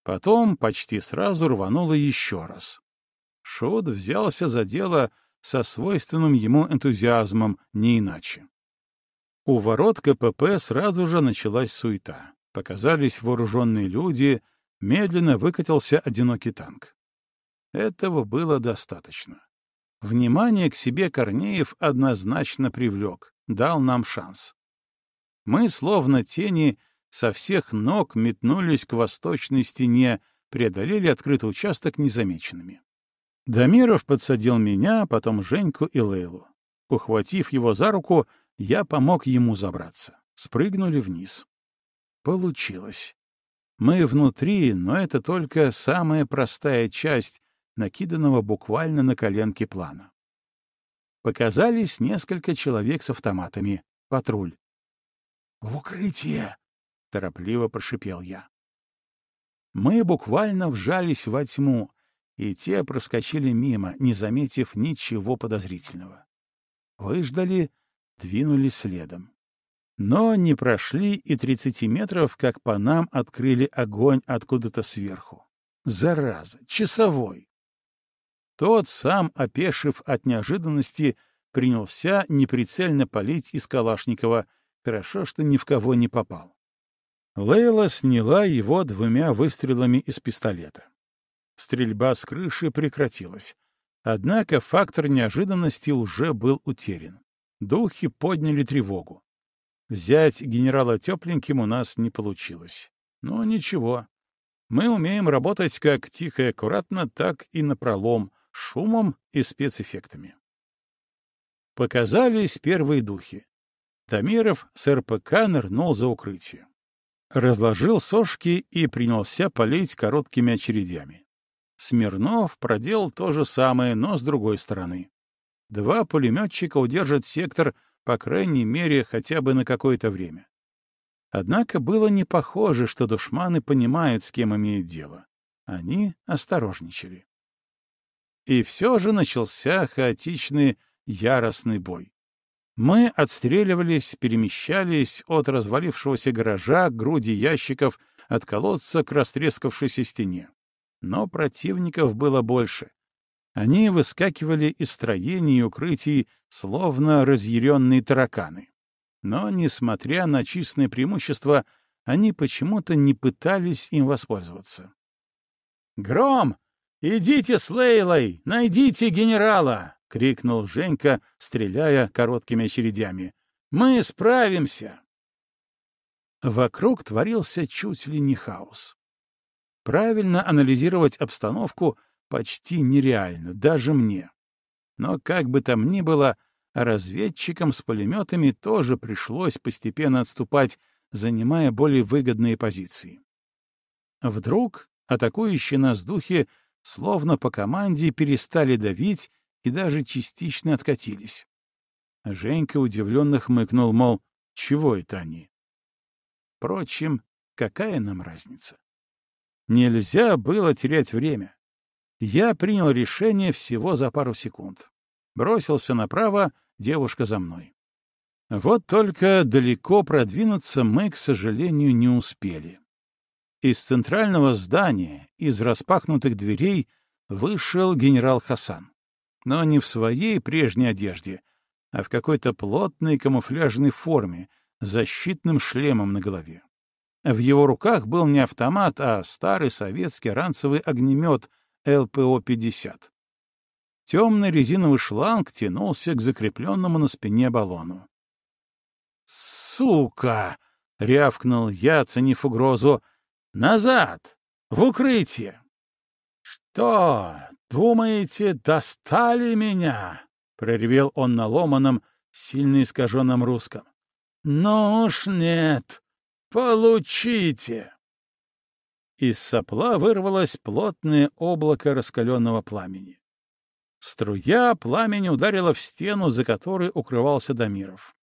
Потом почти сразу рвануло еще раз. Шут взялся за дело со свойственным ему энтузиазмом, не иначе. У ворот КПП сразу же началась суета. Показались вооруженные люди, медленно выкатился одинокий танк. Этого было достаточно. Внимание к себе Корнеев однозначно привлек, дал нам шанс. Мы, словно тени, со всех ног метнулись к восточной стене, преодолели открытый участок незамеченными. Дамиров подсадил меня, потом Женьку и Лейлу. Ухватив его за руку, я помог ему забраться. Спрыгнули вниз. Получилось. Мы внутри, но это только самая простая часть накиданного буквально на коленки плана. Показались несколько человек с автоматами. Патруль. «В укрытие!» — торопливо прошипел я. Мы буквально вжались во тьму, и те проскочили мимо, не заметив ничего подозрительного. Выждали, двинулись следом. Но не прошли и тридцати метров, как по нам открыли огонь откуда-то сверху. Зараза! Часовой! Тот, сам опешив от неожиданности, принялся неприцельно палить из Калашникова, хорошо, что ни в кого не попал. Лейла сняла его двумя выстрелами из пистолета. Стрельба с крыши прекратилась. Однако фактор неожиданности уже был утерян. Духи подняли тревогу. Взять генерала тепленьким у нас не получилось. Но ничего. Мы умеем работать как тихо и аккуратно, так и напролом, шумом и спецэффектами. Показались первые духи. Тамиров с РПК нырнул за укрытие. Разложил сошки и принялся полить короткими очередями. Смирнов проделал то же самое, но с другой стороны. Два пулеметчика удержат сектор, по крайней мере, хотя бы на какое-то время. Однако было не похоже, что душманы понимают, с кем имеют дело. Они осторожничали. И все же начался хаотичный, яростный бой. Мы отстреливались, перемещались от развалившегося гаража к груди ящиков, от колодца к растрескавшейся стене. Но противников было больше. Они выскакивали из строений и укрытий, словно разъяренные тараканы. Но, несмотря на численное преимущество, они почему-то не пытались им воспользоваться. «Гром! Идите с Лейлой! Найдите генерала!» — крикнул Женька, стреляя короткими очередями. «Мы справимся!» Вокруг творился чуть ли не хаос. Правильно анализировать обстановку почти нереально, даже мне. Но как бы там ни было, разведчикам с пулеметами тоже пришлось постепенно отступать, занимая более выгодные позиции. Вдруг атакующие нас духи словно по команде перестали давить и даже частично откатились. Женька удивленно хмыкнул, мол, чего это они? Впрочем, какая нам разница? Нельзя было терять время я принял решение всего за пару секунд. Бросился направо, девушка за мной. Вот только далеко продвинуться мы, к сожалению, не успели. Из центрального здания, из распахнутых дверей, вышел генерал Хасан. Но не в своей прежней одежде, а в какой-то плотной камуфляжной форме, защитным шлемом на голове. В его руках был не автомат, а старый советский ранцевый огнемет — ЛПО-50. Темный резиновый шланг тянулся к закрепленному на спине баллону. «Сука!» — рявкнул я, оценив угрозу. «Назад! В укрытие!» «Что, думаете, достали меня?» — проревел он на ломаном, сильно искаженном русском. «Ну уж нет! Получите!» Из сопла вырвалось плотное облако раскаленного пламени. Струя пламени ударила в стену, за которой укрывался Дамиров.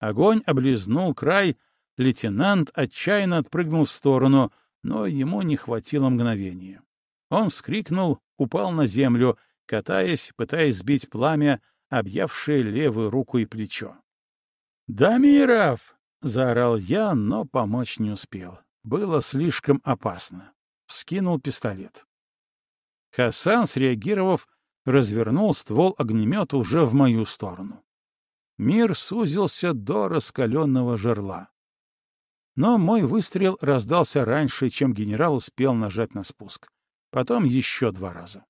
Огонь облизнул край, лейтенант отчаянно отпрыгнул в сторону, но ему не хватило мгновения. Он вскрикнул, упал на землю, катаясь, пытаясь сбить пламя, объявшее левую руку и плечо. «Дамиров!» — заорал я, но помочь не успел. Было слишком опасно. Вскинул пистолет. Хасан, среагировав, развернул ствол огнемета уже в мою сторону. Мир сузился до раскаленного жерла. Но мой выстрел раздался раньше, чем генерал успел нажать на спуск. Потом еще два раза.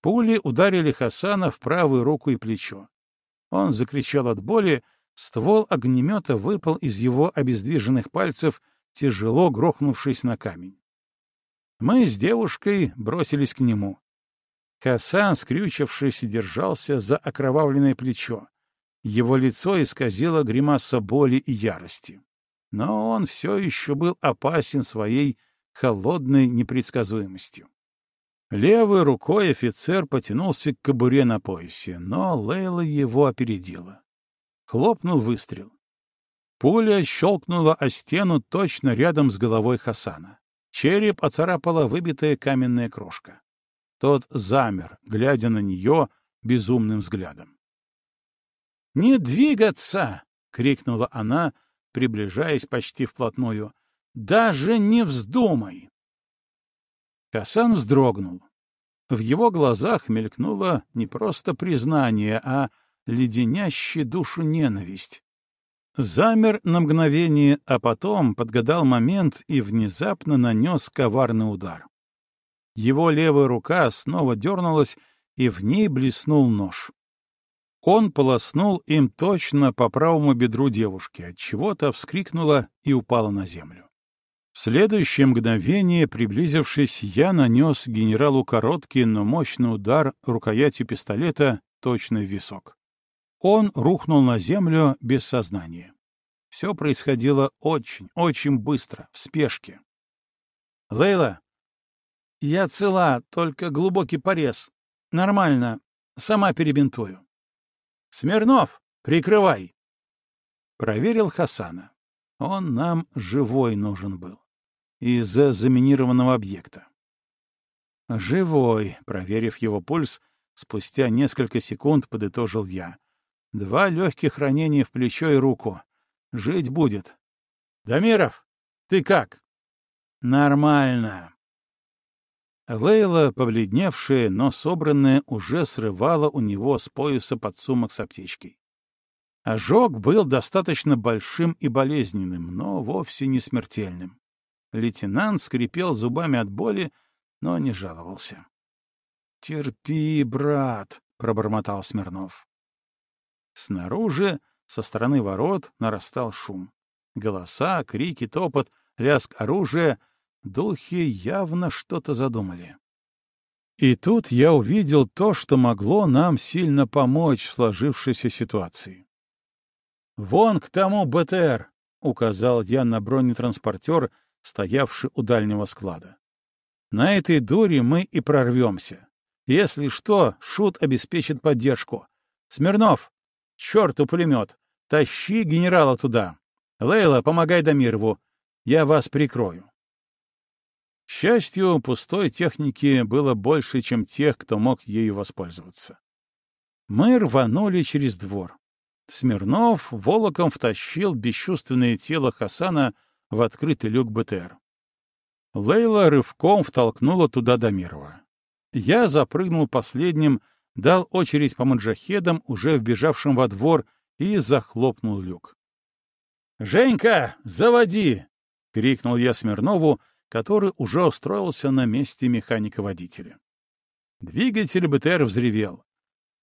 Пули ударили Хасана в правую руку и плечо. Он закричал от боли, ствол огнемета выпал из его обездвиженных пальцев, тяжело грохнувшись на камень. Мы с девушкой бросились к нему. Хасан, скрючившись, держался за окровавленное плечо. Его лицо исказило гримаса боли и ярости. Но он все еще был опасен своей холодной непредсказуемостью. Левой рукой офицер потянулся к кобуре на поясе, но Лейла его опередила. Хлопнул выстрел. Пуля щелкнула о стену точно рядом с головой Хасана. Череп оцарапала выбитая каменная крошка. Тот замер, глядя на нее безумным взглядом. «Не двигаться!» — крикнула она, приближаясь почти вплотную. «Даже не вздумай!» Касан вздрогнул. В его глазах мелькнуло не просто признание, а леденящая душу ненависть. Замер на мгновение, а потом подгадал момент и внезапно нанес коварный удар. Его левая рука снова дернулась, и в ней блеснул нож. Он полоснул им точно по правому бедру девушки, от чего-то вскрикнула и упала на землю. В следующее мгновение, приблизившись, я нанес генералу короткий, но мощный удар рукоятью пистолета точно в висок. Он рухнул на землю без сознания. Все происходило очень, очень быстро, в спешке. «Лейла, я цела, только глубокий порез. Нормально, сама перебинтую». «Смирнов, прикрывай!» Проверил Хасана. Он нам живой нужен был. Из-за заминированного объекта. «Живой», — проверив его пульс, спустя несколько секунд подытожил я. «Два легких ранения в плечо и руку. Жить будет». «Дамиров, ты как?» «Нормально». Лейла, побледневшая, но собранная, уже срывала у него с пояса подсумок с аптечкой. Ожог был достаточно большим и болезненным, но вовсе не смертельным. Лейтенант скрипел зубами от боли, но не жаловался. — Терпи, брат, — пробормотал Смирнов. Снаружи, со стороны ворот, нарастал шум. Голоса, крики, топот, лязг оружия — Духи явно что-то задумали. И тут я увидел то, что могло нам сильно помочь в сложившейся ситуации. «Вон к тому БТР!» — указал я на бронетранспортер, стоявший у дальнего склада. «На этой дуре мы и прорвемся. Если что, Шут обеспечит поддержку. Смирнов, черту пулемет, тащи генерала туда. Лейла, помогай Дамирову. Я вас прикрою счастью, пустой техники было больше, чем тех, кто мог ею воспользоваться. Мы рванули через двор. Смирнов волоком втащил бесчувственное тело Хасана в открытый люк БТР. Лейла рывком втолкнула туда Дамирова. Я запрыгнул последним, дал очередь по маджахедам, уже вбежавшим во двор, и захлопнул люк. «Женька, заводи!» — крикнул я Смирнову, который уже устроился на месте механика-водителя. Двигатель БТР взревел.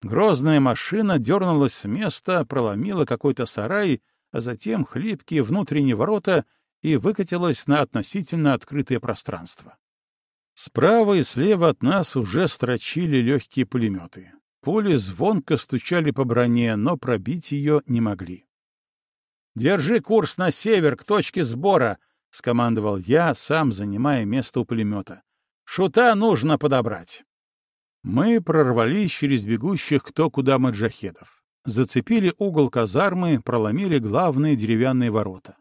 Грозная машина дернулась с места, проломила какой-то сарай, а затем хлипкие внутренние ворота и выкатилась на относительно открытое пространство. Справа и слева от нас уже строчили легкие пулеметы. Пули звонко стучали по броне, но пробить ее не могли. «Держи курс на север, к точке сбора!» — скомандовал я, сам занимая место у пулемета. «Шута нужно подобрать». Мы прорвались через бегущих кто куда маджахедов. Зацепили угол казармы, проломили главные деревянные ворота.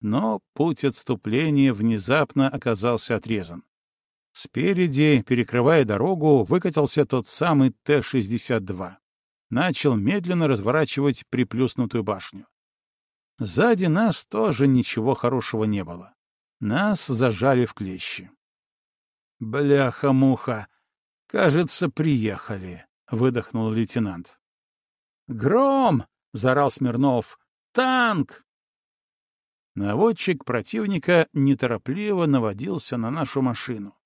Но путь отступления внезапно оказался отрезан. Спереди, перекрывая дорогу, выкатился тот самый Т-62. Начал медленно разворачивать приплюснутую башню. Сзади нас тоже ничего хорошего не было. Нас зажали в клещи. «Бляха-муха! Кажется, приехали, — выдохнул лейтенант. «Гром!» — заорал Смирнов. «Танк!» Наводчик противника неторопливо наводился на нашу машину.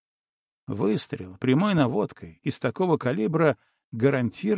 Выстрел прямой наводкой из такого калибра гарантировал